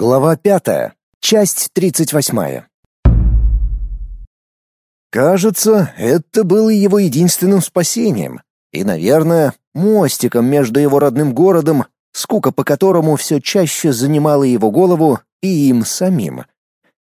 Глава пятая, часть тридцать восьмая. Кажется, это было его единственным спасением и, наверное, мостиком между его родным городом, скука по которому все чаще занимала его голову, и им самим.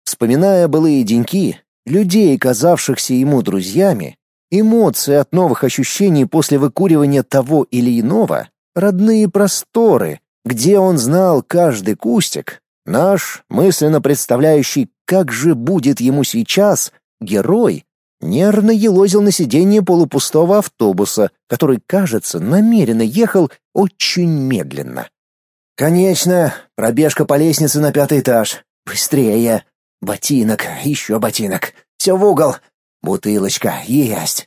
Вспоминая былые деньки, людей, казавшихся ему друзьями, эмоции от новых ощущений после выкуривания того или иного, родные просторы, где он знал каждый кустик, наш, мысленно представляющий, как же будет ему сейчас, герой, нервно елозил на сиденье полупустого автобуса, который, кажется, намеренно ехал очень медленно. «Конечно, пробежка по лестнице на пятый этаж. Быстрее! Ботинок, еще ботинок. Все в угол. Бутылочка, есть.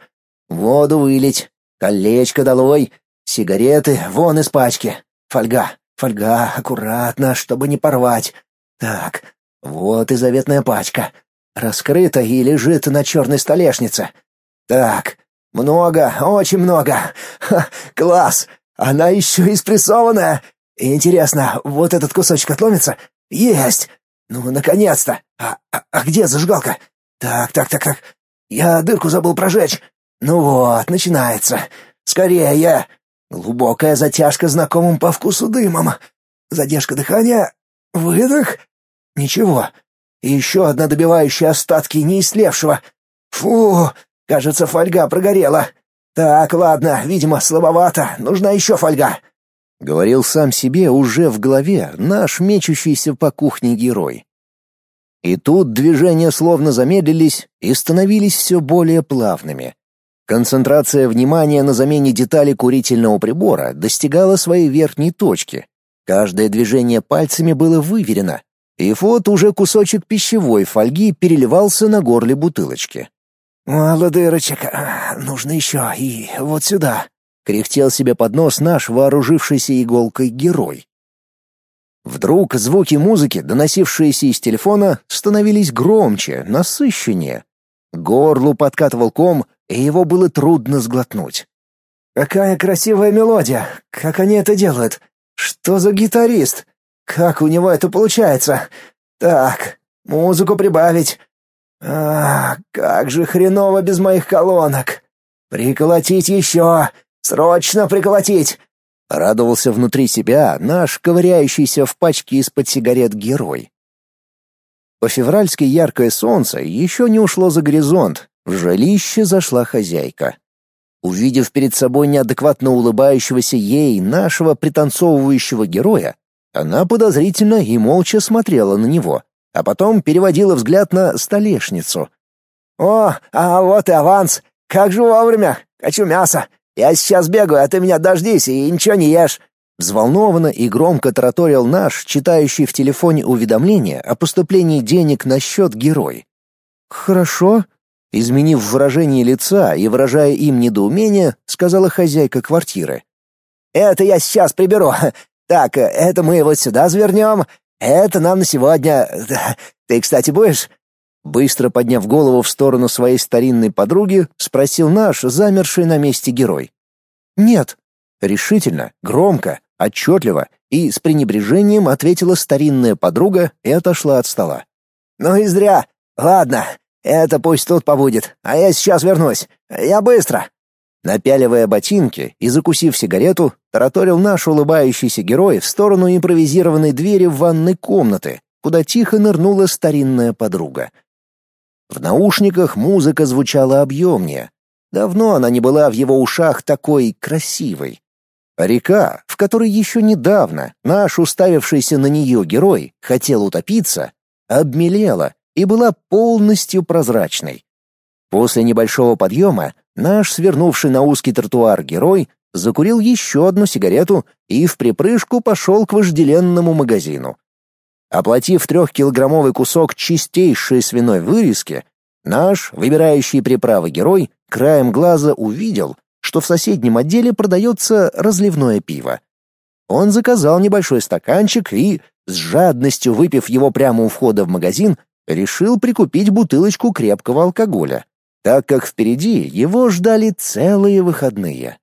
Воду вылить. Колечко долой. Сигареты вон из пачки. Фольга, фольга, аккуратно, чтобы не порвать. Так, вот и заветная пачка. Раскрыта и лежит на черной столешнице. Так, много, очень много. Ха, класс! Она еще и спрессованная. Интересно, вот этот кусочек отломится? Есть! Ну, наконец-то! А, а, а где зажигалка? Так, так, так, так. Я дырку забыл прожечь. Ну вот, начинается. Скорее. Глубокая затяжка знакомым по вкусу дымом. Задержка дыхания. Выдох. Ничего. И еще одна добивающая остатки неислевшего. Фу, кажется, фольга прогорела. Так, ладно, видимо, слабовато. Нужна еще фольга. Говорил сам себе уже в голове наш мечущийся по кухне герой. И тут движения словно замедлились и становились все более плавными. Концентрация внимания на замене детали курительного прибора достигала своей верхней точки. Каждое движение пальцами было выверено, и вот уже кусочек пищевой фольги переливался на горле бутылочки. «Мало дырочек, а, нужно еще, и вот сюда», — кряхтел себе под нос наш вооружившийся иголкой герой. Вдруг звуки музыки, доносившиеся из телефона, становились громче, насыщеннее. Горлу подкатывал ком, и его было трудно сглотнуть. «Какая красивая мелодия! Как они это делают? Что за гитарист? Как у него это получается? Так, музыку прибавить. А, как же хреново без моих колонок! Приколотить еще! Срочно приколотить!» Радовался внутри себя наш ковыряющийся в пачке из-под сигарет герой. По-февральски яркое солнце еще не ушло за горизонт, в жилище зашла хозяйка. Увидев перед собой неадекватно улыбающегося ей нашего пританцовывающего героя, она подозрительно и молча смотрела на него, а потом переводила взгляд на столешницу. «О, а вот и аванс! Как же вовремя! Хочу мясо! Я сейчас бегаю, а ты меня дождись и ничего не ешь!» Взволнованно и громко тараторил наш, читающий в телефоне уведомление о поступлении денег на счет герой. «Хорошо», Изменив выражение лица и выражая им недоумение, сказала хозяйка квартиры. «Это я сейчас приберу. Так, это мы вот сюда завернем. Это нам на сегодня. Ты, кстати, будешь?» Быстро подняв голову в сторону своей старинной подруги, спросил наш замерший на месте герой. «Нет». Решительно, громко, отчетливо и с пренебрежением ответила старинная подруга и отошла от стола. «Ну и зря. Ладно, это пусть тут побудет, а я сейчас вернусь. Я быстро. Напяливая ботинки и закусив сигарету, тараторил наш улыбающийся герой в сторону импровизированной двери в ванной комнаты, куда тихо нырнула старинная подруга. В наушниках музыка звучала объемнее. Давно она не была в его ушах такой красивой. река, в которой еще недавно наш уставившийся на нее герой хотел утопиться, обмелела и была полностью прозрачной. После небольшого подъема наш свернувший на узкий тротуар герой закурил еще одну сигарету и в припрыжку пошел к вожделенному магазину. Оплатив трехкилограммовый кусок чистейшей свиной вырезки, наш, выбирающий приправы герой, краем глаза увидел, что в соседнем отделе продается разливное пиво. Он заказал небольшой стаканчик и, с жадностью выпив его прямо у входа в магазин, решил прикупить бутылочку крепкого алкоголя, так как впереди его ждали целые выходные.